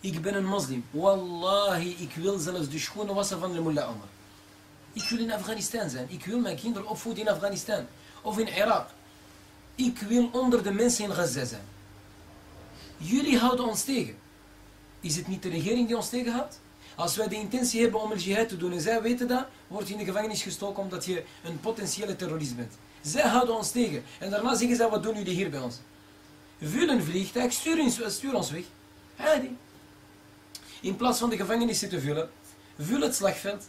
Ik ben een moslim. Wallahi, ik wil zelfs de schoenen wassen van de mullah Omar. Ik wil in Afghanistan zijn. Ik wil mijn kinderen opvoeden in Afghanistan. Of in Irak. Ik wil onder de mensen in Gaza zijn. Jullie houden ons tegen. Is het niet de regering die ons tegenhoudt? Als wij de intentie hebben om een jihad te doen en zij weten dat, word je in de gevangenis gestoken omdat je een potentiële terrorist bent. Zij houden ons tegen. En daarna zeggen zij, wat doen jullie hier bij ons? Vul een vliegtuig, stuur ons, weg. Hadi. In plaats van de gevangenissen te vullen, vul het slagveld.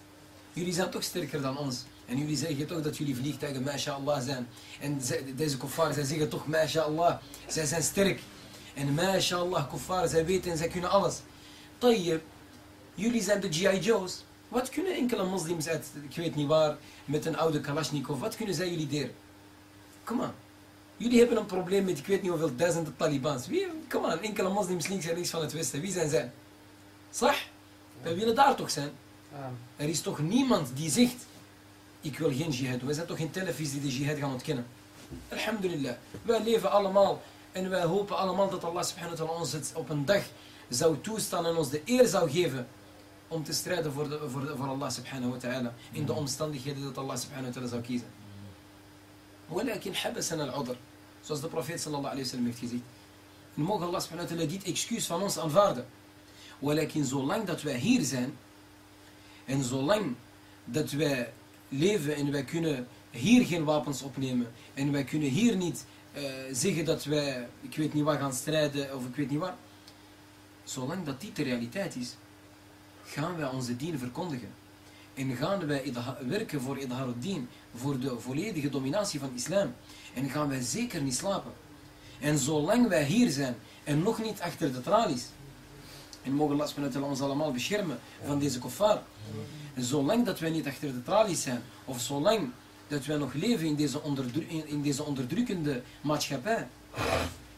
Jullie zijn toch sterker dan ons. En jullie zeggen toch dat jullie vliegtuigen, mashallah, zijn. En ze- deze kuffar, zij zeggen toch, mashallah, zij zijn sterk. En mashallah, kuffar, zij weten en zij kunnen alles. Jullie zijn de G.I. Joe's. Wat kunnen enkele moslims uit, ik weet niet waar, met een oude Kalashnikov, wat kunnen zij jullie deren? Kom aan. Jullie hebben een probleem met ik weet niet hoeveel duizenden Talibans. Wie, kom aan, enkele moslims links en rechts van het westen. Wie zijn zij? Sah? Wij willen daar toch zijn? Er is toch niemand die zegt, ik wil geen jihad doen. We zijn toch geen televisie die de jihad gaan ontkennen. Alhamdulillah. Wij leven allemaal en wij hopen allemaal dat Allah subhanahu wa ta'ala ons het op een dag zou toestaan en ons de eer zou geven om te strijden voor, de, voor, de- voor Allah subhanahu wa ta'ala in de omstandigheden dat Allah subhanahu wa ta'ala zou kiezen. ولكن حبسنا العذر zoals de profeet sallallahu alayhi wa sallam heeft gezegd. En mogen Allah subhanahu wa ta'ala dit excuus van ons aanvaarden. ولكن zolang dat wij hier zijn en zolang dat wij leven en wij kunnen hier geen wapens opnemen en wij kunnen hier niet eh, zeggen dat wij, ik weet niet waar gaan strijden of ik weet niet waar. Zolang dat dit de realiteit is, gaan wij onze dien verkondigen. En gaan wij werken voor Idharuddin, voor de volledige dominatie van islam. En gaan wij zeker niet slapen. En zolang wij hier zijn en nog niet achter de tralies, en mogen Allah ons allemaal beschermen van deze kuffar. En zolang dat wij niet achter de tralies zijn, of zolang dat wij nog leven in deze, in, deze onderdrukkende maatschappij,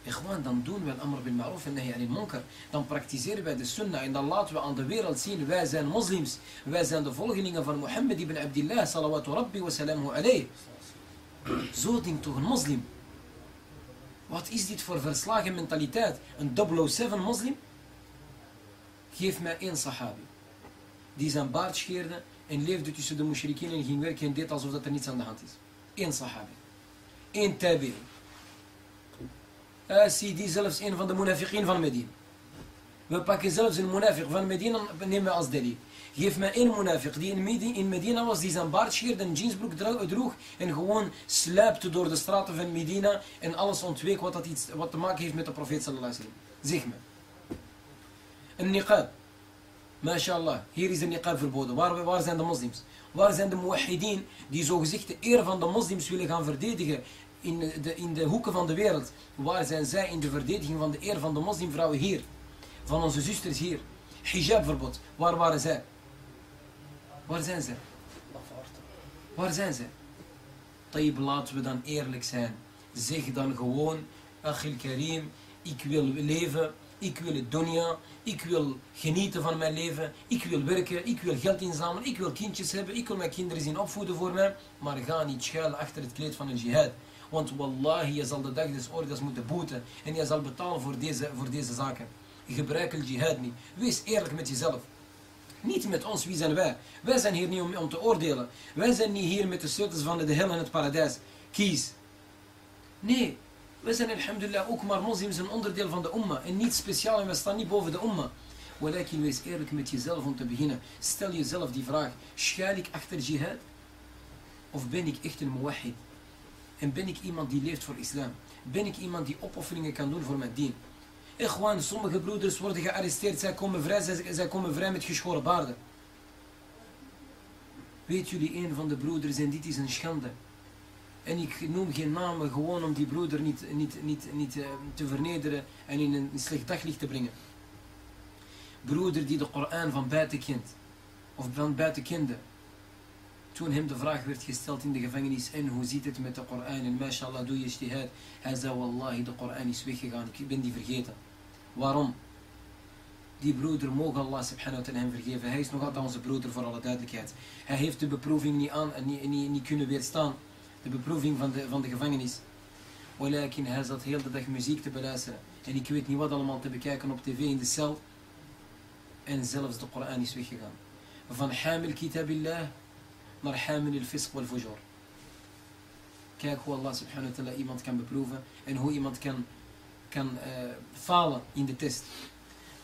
gewoon dan doen wij al-amr bil ma'ruf en nahi munkar. Dan praktiseren wij de sunnah en dan laten we aan de wereld zien, wij zijn moslims. Wij zijn de volgelingen van Mohammed ibn Abdillah, salawatu rabbi wa salamu alayhi. Zo denkt toch een moslim. Wat is dit voor verslagen mentaliteit? Een 007 moslim? Geef mij één sahabi. Die zijn baard scheerde en leefde tussen de mushrikien en ging werken en deed alsof dat er niets aan de hand is. Eén sahabi. Eén tabi'i. Uh, zie die zelfs een van de munafiqin van Medina. We pakken zelfs een munafiq van Medina nemen we als delil. Geef mij één munafiq die in Medina, in Medina was, die zijn baard scheerde, een jeansbroek dro- droeg en gewoon sluipte door de straten van Medina en alles ontweek wat, dat iets, wat te maken heeft met de profeet sallallahu alaihi wasallam. Zeg me. Een niqab. MashaAllah, hier is de niqab verboden. Waar, waar zijn de moslims? Waar zijn de muwahidin die zogezegd de eer van de moslims willen gaan verdedigen in de, in de hoeken van de wereld? Waar zijn zij in de verdediging van de eer van de moslimvrouwen hier? Van onze zusters hier? Hijabverbod, waar waren zij? Waar zijn zij? Waar zijn zij? Tayyib, laten we dan eerlijk zijn. Zeg dan gewoon, Achil Karim, ik wil leven, ik wil het dunya, ik wil genieten van mijn leven, ik wil werken, ik wil geld inzamelen, ik wil kindjes hebben, ik wil mijn kinderen zien opvoeden voor mij, maar ga niet schuilen achter het kleed van een jihad. Want wallahi, je zal de dag des oordeels moeten boeten en je zal betalen voor deze, voor deze zaken. Gebruik het jihad niet. Wees eerlijk met jezelf. Niet met ons, wie zijn wij? Wij zijn hier niet om, om te oordelen. Wij zijn niet hier met de sleutels van de hel en het paradijs. Kies. Nee, wij zijn alhamdulillah ook maar moslims een onderdeel van de umma. En niet speciaal en we staan niet boven de umma. Walakin wees eerlijk met jezelf om te beginnen. Stel jezelf die vraag. Schuil ik achter jihad? Of ben ik echt een muwahid? En ben ik iemand die leeft voor islam? Ben ik iemand die opofferingen kan doen voor mijn dien? Gewoon, sommige broeders worden gearresteerd, zij komen vrij, zij, zij komen vrij met geschoren baarden. Weet jullie, een van de broeders, en dit is een schande. En ik noem geen namen gewoon om die broeder niet, niet, niet, niet eh, te vernederen en in een slecht daglicht te brengen. Broeder die de Koran van buiten kent, of van buiten kende. Toen hem de vraag werd gesteld in de gevangenis, en hoe zit het met de Koran? En mashallah, doe je ijtihad. Hij zei, wallahi, de Koran is weggegaan, ik ben die vergeten. Waarom? Die broeder, mogen Allah subhanahu wa ta'ala hem vergeven. Hij is nog altijd onze broeder, voor alle duidelijkheid. Hij heeft de beproeving niet, aan, niet, niet, niet kunnen weerstaan. De beproeving van de, van de gevangenis. Walakin, hij zat heel de dag muziek te beluisteren. En ik weet niet wat allemaal te bekijken op tv in de cel. En zelfs de Koran is weggegaan. Van hamil kitabillah naar hamil al-fisq wal-fujur. Kijk hoe Allah subhanahu wa ta'ala iemand kan beproeven. En hoe iemand kan, kan uh, falen in de test.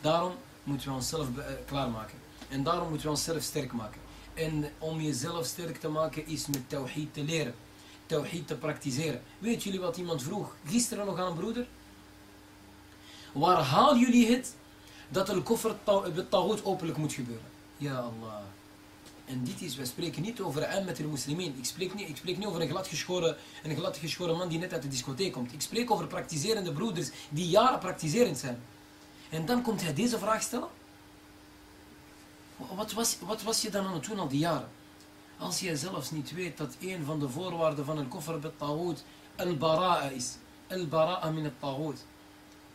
Daarom moeten we onszelf uh, klaarmaken. En daarom moeten we onszelf sterk maken. En om jezelf sterk te maken is met tawhid te leren. Tawhid te praktiseren. Weet jullie wat iemand vroeg? Gisteren nog aan een broeder. Waar haal jullie het dat een koffer met tagoed openlijk moet gebeuren? Ja Allah. En dit is, wij spreken niet over een met de moslimin. Ik spreek niet, ik spreek niet over een gladgeschoren, een gladgeschoren man die net uit de discotheek komt. Ik spreek over praktiserende broeders die jaren praktiserend zijn. En dan komt hij deze vraag stellen. Wat was, wat was je dan aan het doen al die jaren? Als je zelfs niet weet dat een van de voorwaarden van een koffer met tagoed al-bara'a is. Al-bara'a min al-tagoed.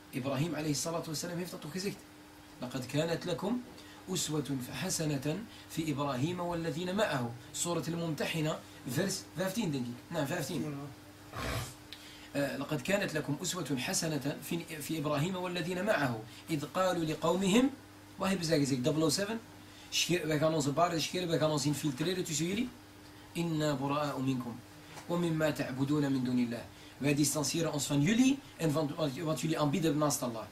Ibrahim alayhi salatu wasalam heeft dat toch gezegd. لقد كانت لكم أسوة حسنة في إبراهيم والذين معه سورة الممتحنة فيرس 15 denk ik نعم 15 لقد كانت لكم أسوة حسنة في, في إبراهيم والذين معه إذ قالوا لقومهم zij gezegd 007 wij gaan onze baarden scheren wij gaan ons infiltreren tussen jullie inna bura'a'u minkum wa mimma ta'buduna min dunillah wij distancieren ons van jullie en van wat jullie aanbieden naast Allah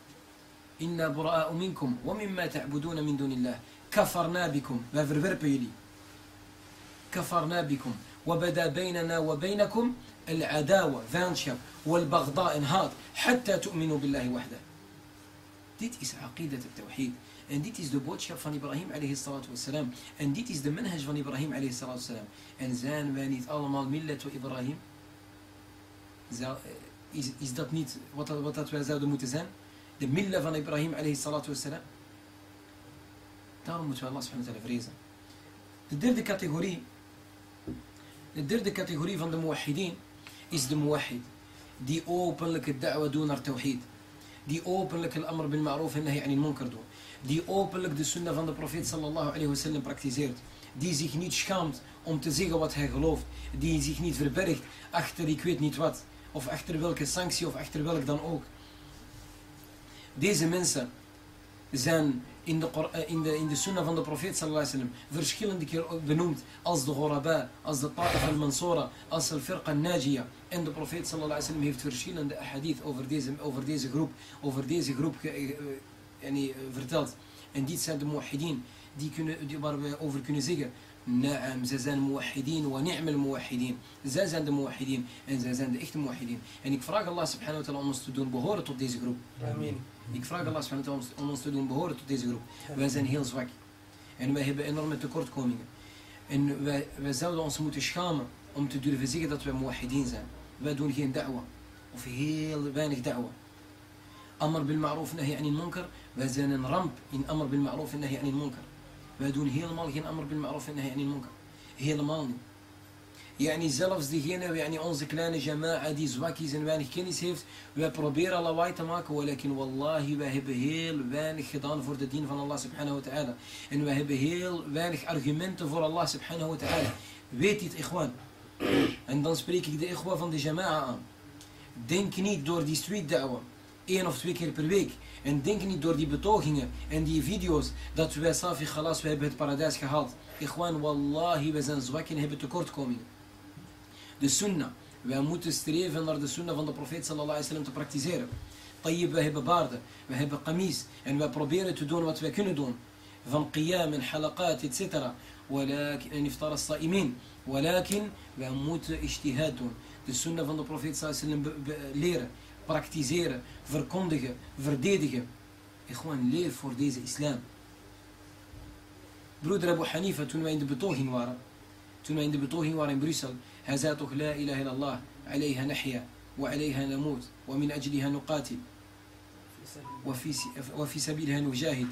inna bura'a'u minkum wa mimma ta'buduna min dunillah kafarna bikum wij verwerpen jullie kafarna bikum وبدا بيننا وبينكم العداوة vijandschap والبغضاء en haat حتى تؤمنوا بالله وحده dit is aqidat al-tawhid en dit is de boodschap van Ibrahim alayhi salatu en dit is de manhaj van Ibrahim alayhi salatu en zijn wij niet allemaal millet Ibrahim? Is, is dat niet wat, wat dat wij zouden moeten zijn? De mille van Ibrahim alayhi salatu daarom moeten we Allah subhanahu wa vrezen. De derde categorie de derde categorie van de muwahidin is de muwahid. Die openlijk het da'wa doen naar tawhid. Die openlijk het amr bil ma'roof en nahi munkar doen. Die openlijk de sunnah van de profeet sallallahu alayhi wa sallam praktiseert. Die zich niet schaamt om te zeggen wat hij gelooft. Die zich niet verbergt achter ik weet niet wat. Of achter welke sanctie of achter welk dan ook. Deze mensen zijn in de, in, de, in de sunnah van de profeet sallallahu alaihi wasallam verschillende keer benoemd als de Ghuraba, als de Ta'if al-Mansura, als al-Firqa al-Najiyah. En de profeet sallallahu alaihi wasallam heeft verschillende hadith over deze, over deze groep, over deze groep yani, eh, verteld. En dit zijn de muwahidin die kunnen, die, waar we over kunnen zeggen. Naam, zij zijn muwahidin wa ni'mal muwahidin. Zij zijn de muwahidin en zij zijn de echte muwahidin. En ik vraag Allah subhanahu wa ta'ala om ons te doen behoren tot deze groep. Amin. Ik vraag Allah om ons- om ons te doen behoren tot deze groep. Wij zijn heel zwak. En wij hebben enorme tekortkomingen. En wij, wij zouden ons moeten schamen om te durven zeggen dat wij muwahidin zijn. Wij doen geen da'wa. Of heel weinig da'wa. Amr bil ma'roof nahi anil munkar. Wij zijn een ramp in amr bil ma'roof nahi anil munkar. Wij doen helemaal geen amr bil ma'roof nahi anil munkar. Helemaal niet. Yani zelfs diegene, yani onze kleine jama'a die zwak is en weinig kennis heeft, wij proberen lawaai te maken, walakin wallahi, wij hebben heel weinig gedaan voor de dien van Allah subhanahu wa ta'ala. En wij hebben heel weinig argumenten voor Allah subhanahu wa ta'ala. Weet dit, ikhwan. En dan spreek ik de ikhwa van de jama'a aan. Denk niet door die street da'wa, één of twee keer per week. En denk niet door die betogingen en die video's dat wij safi khalas, we hebben het paradijs gehaald. Ikhwan, wallahi, wij zijn zwak en hebben tekortkomingen de sunnah. Wij moeten streven naar de sunnah van de profeet sallallahu alaihi wasallam te praktiseren. Tayyib, wij hebben baarden, wij hebben kamis en wij proberen te doen wat wij kunnen doen. Van qiyam en halaqat, etc. En iftar as-sa'imin. Walakin, wij moeten ijtihad doen. De sunnah van de profeet sallallahu alaihi wasallam leren, praktiseren, verkondigen, verdedigen. Ik gewoon leer voor deze islam. Broeder Abu Hanifa, toen wij in de betoging waren, toen wij in de betoging waren in Brussel, هزاته لا إله إلا الله عليها نحيا وعليها نموت ومن أجلها نقاتل. وفي وفي سبيلها نجاهد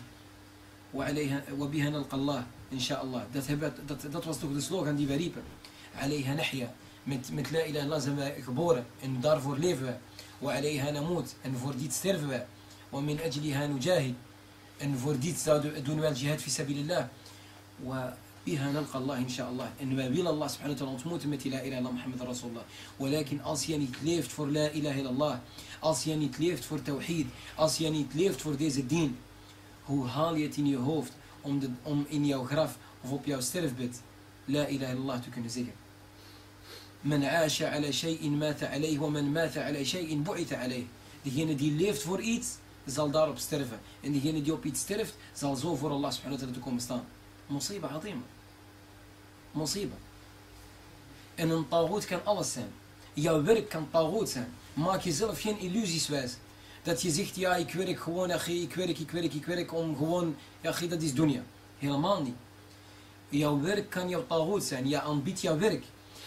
وعليها وبها نلقى الله إن شاء الله. دت هبت دت دي بريبة عليها نحيا مت مت لا إله إلا زما كبورة إن دار فور ليفا وعليها نموت إن فورديت سيرفا ومن أجلها نجاهد إن فورديت دون الجهاد في سبيل الله. وبها نلقى الله إن شاء الله en wij willen Allah subhanahu wa ta'ala ontmoeten met die la ilaha illallah Muhammad Rasulullah ولكن als je niet leeft voor la ilaha illallah als je niet leeft voor tawhid als je niet leeft voor deze dien hoe haal je het in je hoofd om, de, om in jouw graf of op jouw sterfbed la ilaha illallah te kunnen zeggen من عاش على شيء مات عليه ومن مات على شيء بعث عليه degene die leeft voor iets zal daarop sterven en degene die op iets sterft zal zo voor Allah subhanahu wa ta'ala te komen staan musiba azima musiba en een tagoot kan alles zijn jouw werk kan tagoot zijn maak jezelf geen illusies wijs dat je zegt ja ik werk gewoon ik werk ik werk ik werk om gewoon ja dat is dunya. Helemaal niet. Jouw werk kan jouw tagoot zijn. Je aanbiedt jouw werk.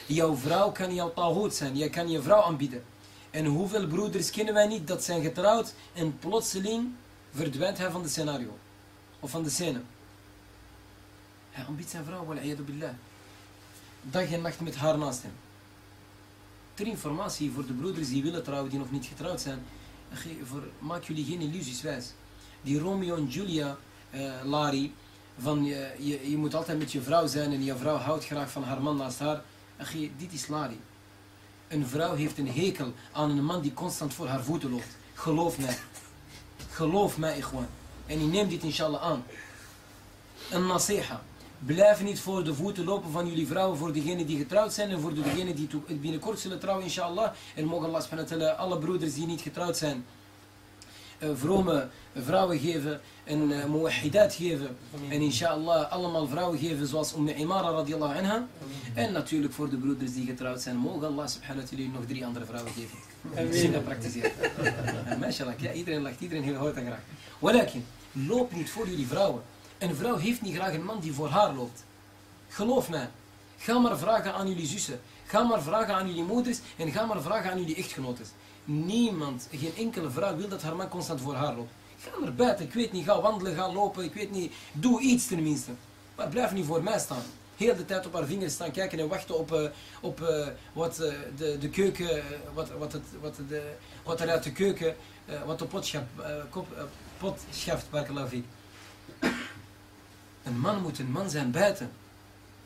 Jouw vrouw kan jouw tagoot zijn. Je kan je vrouw aanbieden. En hoeveel broeders kennen wij niet dat zijn getrouwd en plotseling verdwijnt hij van de scenario of van de scène? Hij aanbiedt zijn vrouw billah dag en nacht met haar naast hem ter informatie voor de broeders die willen trouwen, die nog niet getrouwd zijn. Voor, maak jullie geen illusies wijs. Die Romeo en Julia, eh, Lari, van je, je, je moet altijd met je vrouw zijn en je vrouw houdt graag van haar man naast haar. Ach, dit is Lari. Een vrouw heeft een hekel aan een man die constant voor haar voeten loopt. Geloof mij. Geloof mij, gewoon. En je neemt dit inshallah aan. Een nasiha. Blijf niet voor de voeten lopen van jullie vrouwen, voor degenen die getrouwd zijn en voor degenen die binnenkort zullen trouwen, inshallah. En mogen Allah subhanahu alle broeders die niet getrouwd zijn, eh, vrome vrouwen geven en uh, muwahidat geven. En inshallah allemaal vrouwen geven zoals Umm Imara radiallahu anha. En natuurlijk voor de broeders die getrouwd zijn, mogen Allah subhanahu ta'ala nog drie andere vrouwen geven. Zin dat praktiseren. En mashallah, ja, iedereen lacht, iedereen heeft- hoort dat graag. Walakin, loop niet voor jullie vrouwen. Een vrouw heeft niet graag een man die voor haar loopt. Geloof mij. Ga maar vragen aan jullie zussen. Ga maar vragen aan jullie moeders. En ga maar vragen aan jullie echtgenotes. Niemand, geen enkele vrouw wil dat haar man constant voor haar loopt. Ga maar buiten, ik weet niet, ga wandelen, ga lopen, ik weet niet. Doe iets tenminste. Maar blijf niet voor mij staan. Heel de tijd op haar vingers staan kijken en wachten op, eh, op eh, wat eh, de, de keuken, wat, wat, het, wat, de, wat er uit de keuken, wat de pot schaft, pot schaft. Een man moet een man zijn buiten.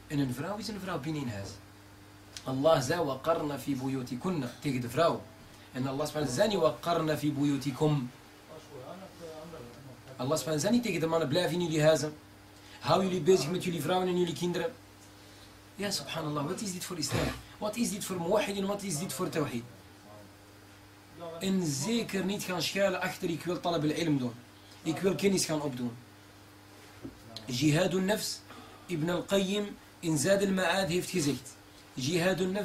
En een vrouw is een vrouw binnen huis. Allah zei, wa karna fi tegen de vrouw. En Allah zei, zani wa karna fi buyutikum. Allah zei tegen de mannen, blijf in jullie huizen. Hou jullie bezig met jullie vrouwen en jullie kinderen. Ja, subhanallah, wat is dit voor islam? Wat is dit voor muwahid en wat is dit voor tawhid? En zeker niet gaan schuilen achter, ik wil talab al-ilm doen. Ik wil kennis gaan opdoen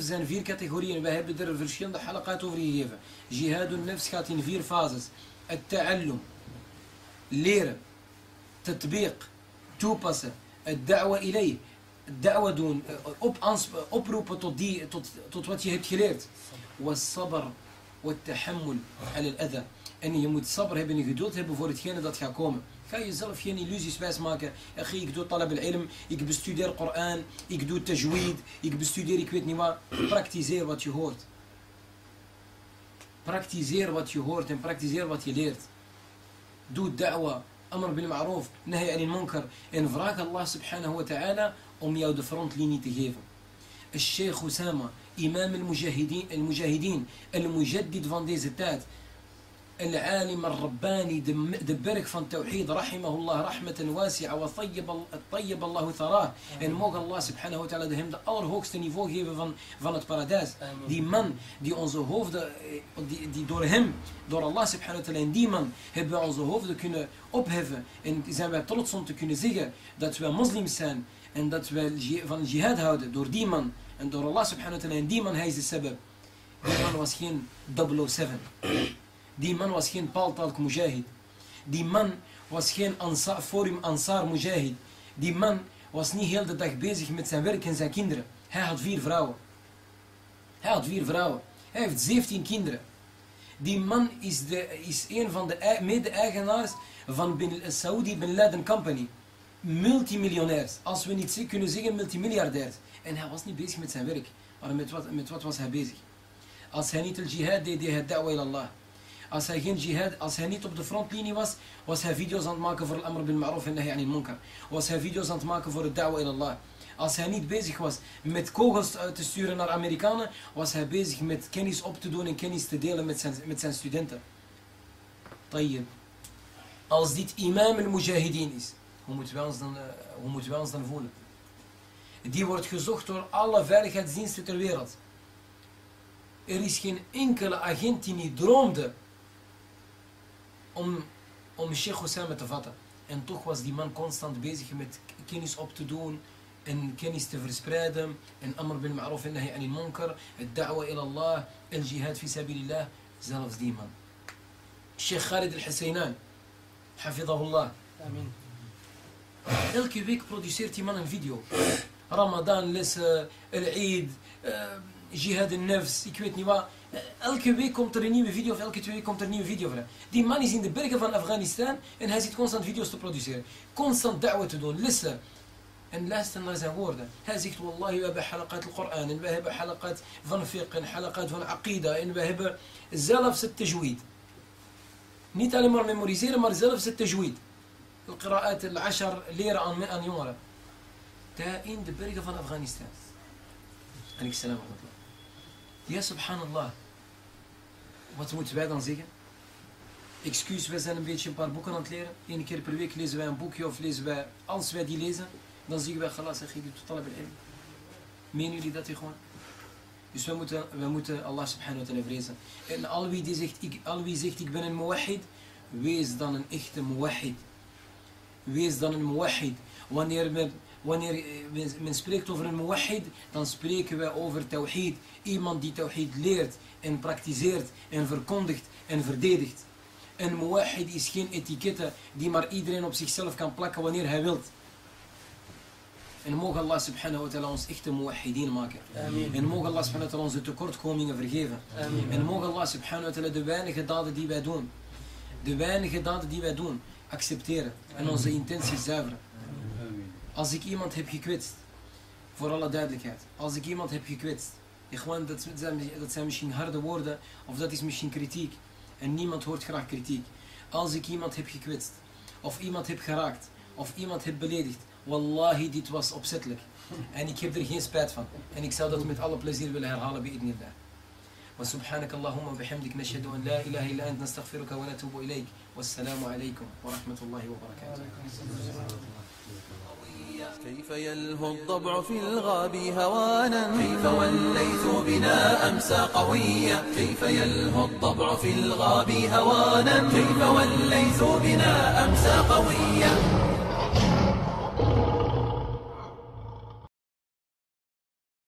zijn vier categorieën. Wij hebben er verschillende halaqat over gegeven. Jihadun nafs gaat in vier fases. Het-ta'allum, leren. Tatbiq, toepassen. Het-da'wa ilayh, da'wa doen. Op, ans- oproepen tot, die, tot, tot wat je hebt geleerd. Was-sabr, wat-tahammul, al-adha. En je moet sabr hebben en geduld hebben voor hetgene dat gaat komen. كاي زرف يعني لوزي سباس ماكا أخي يقدو طلب العلم يقبس تدير قرآن يقدو التجويد يقبس تدير كويت نيما. براكتيزير وات يو هورت براكتيزير وات يو هورت براكتيزير وات يو ليرت دو الدعوه أمر بالمعروف نهي عن المنكر. إن فراك الله سبحانه وتعالى أم يا دو فرونت ليني تيهيفن الشيخ أسامة إمام المجاهدين المجاهدين المجدد فان ديزتات العالم الرباني دم- de berg van tawhid رحمه الله رحمة واسعة وطيب طيب الله ثراه en mogen Allah subhanahu wa ta'ala de hem de allerhoogste niveau geven van, van het paradijs die man die onze hoofden eh, die, die door hem door Allah subhanahu wa ta'ala en die man hebben wij onze hoofden kunnen opheffen en zijn wij trots om te kunnen zeggen dat wij moslims zijn en dat wij ji- van jihad houden door die man en door Allah subhanahu wa ta'ala en die man hij is de sabab die man was geen 007 die man was geen Paul Talk Mujahid. Die man was geen Forum Ansar Mujahid. Die man was niet heel de dag bezig met zijn werk en zijn kinderen. Hij had vier vrouwen. Hij had vier vrouwen. Hij heeft 17 kinderen. Die man is, de, is een van de ei- mede-eigenaars van bin, Saudi Bin Laden Company. Multimiljonairs. Als we niet kunnen zeggen multimiljardair. En hij was niet bezig met zijn werk. Maar met wat, met wat was hij bezig? Als hij niet al jihad deed, deed hij da'wa Allah. Als hij geen jihad, als hij niet op de frontlinie was, was hij video's aan het maken voor al-amr bil ma'ruf en anil munkar. Was hij video's aan het maken voor het da'wa ila Allah. Als hij niet bezig was met kogels uit te sturen naar Amerikanen, was hij bezig met kennis op te doen en kennis te delen met zijn, met zijn studenten. Tayyib. Als dit imam al-mujahideen is, hoe moeten, wij ons dan, eh, hoe moeten wij ons dan voelen? Die wordt gezocht door alle veiligheidsdiensten ter wereld. Er is geen enkele agent die niet droomde om, om Sheikh Osama te vatten. En toch was die man constant bezig met kennis op te doen en kennis te verspreiden en amr bil ma'ruf en nahi anil munkar, het da'wa ila Allah, el jihad fi sabilillah, zelfs die man. Sheikh Khalid al-Husseinan, hafidahullah. Amin. Elke week produceert die man een video. Ramadan, lessen, Eid, uh, Jihad al-Nafs, ik weet niet wat. Eh, Elke week komt er een nieuwe video, of elke twee weken komt er een nieuwe video van. Die man is in de bergen van Afghanistan en hij zit constant video's te produceren. Constant da'wa te doen, lessen. En luister naar zijn woorden. Hij zegt, wallahi, we hebben halaqat al-Quran, en we hebben halaqat van fiqh, en halaqat van aqida, en we hebben zelfs het tajweed. Niet alleen maar memoriseren, maar zelfs het tajweed. العشر leren aan, jongeren. Daar in de bergen van Afghanistan. Alaykum salam wa. Ja, subhanallah. Wat moeten wij dan zeggen? Excuus, wij zijn een beetje een paar boeken aan het leren. Eén keer per week lezen wij een boekje of lezen wij, als wij die lezen, dan zeggen wij, galas, zeg je totaal hebben ilm. Menen jullie dat hier gewoon? Dus we moeten, we moeten Allah subhanahu wa ta'ala vrezen. En al wie, die zegt, ik, al wie zegt, ik ben een muwahid, wees dan een echte muwahid. Wees dan een muwahid. Wanneer men, wanneer eh, men- spreekt over een muwahid, dan spreken wij over tawhid. Iemand die tawhid leert en praktiseert en verkondigt en verdedigt. Een muwahid is geen etikette die maar iedereen op zichzelf kan plakken wanneer hij wilt. En mogen Allah subhanahu wa ta'ala ons echte muwahideen maken. Amin. En mogen Allah subhanahu wa ta'ala onze tekortkomingen vergeven. Amin. En mogen Allah subhanahu wa ta'ala de weinige daden die wij doen, de weinige daden die wij doen, accepteren. En onze intenties zuiveren. Als ik iemand heb gekwetst, voor alle duidelijkheid, als ik iemand heb gekwetst, gewoon, dat, zijn, dat zijn misschien harde woorden, of dat is misschien kritiek. En niemand hoort graag kritiek. Als ik iemand heb gekwetst, of iemand heb geraakt, of iemand heb beledigd, wallahi, dit was opzettelijk. En ik heb er geen spijt van. En ik zou dat met alle plezier willen herhalen bij idnillah. وسبحانك اللهم وبحمدك نشهد أن لا إله إلا أنت نستغفرك ونتوب إليك والسلام عليكم ورحمة الله وبركاته كيف يلهو الضبع في الغاب هوانا؟ كيف والليث بنا أمسى قويا؟ كيف يلهو الضبع في الغاب هوانا؟ كيف والليث بنا أمسى قويا؟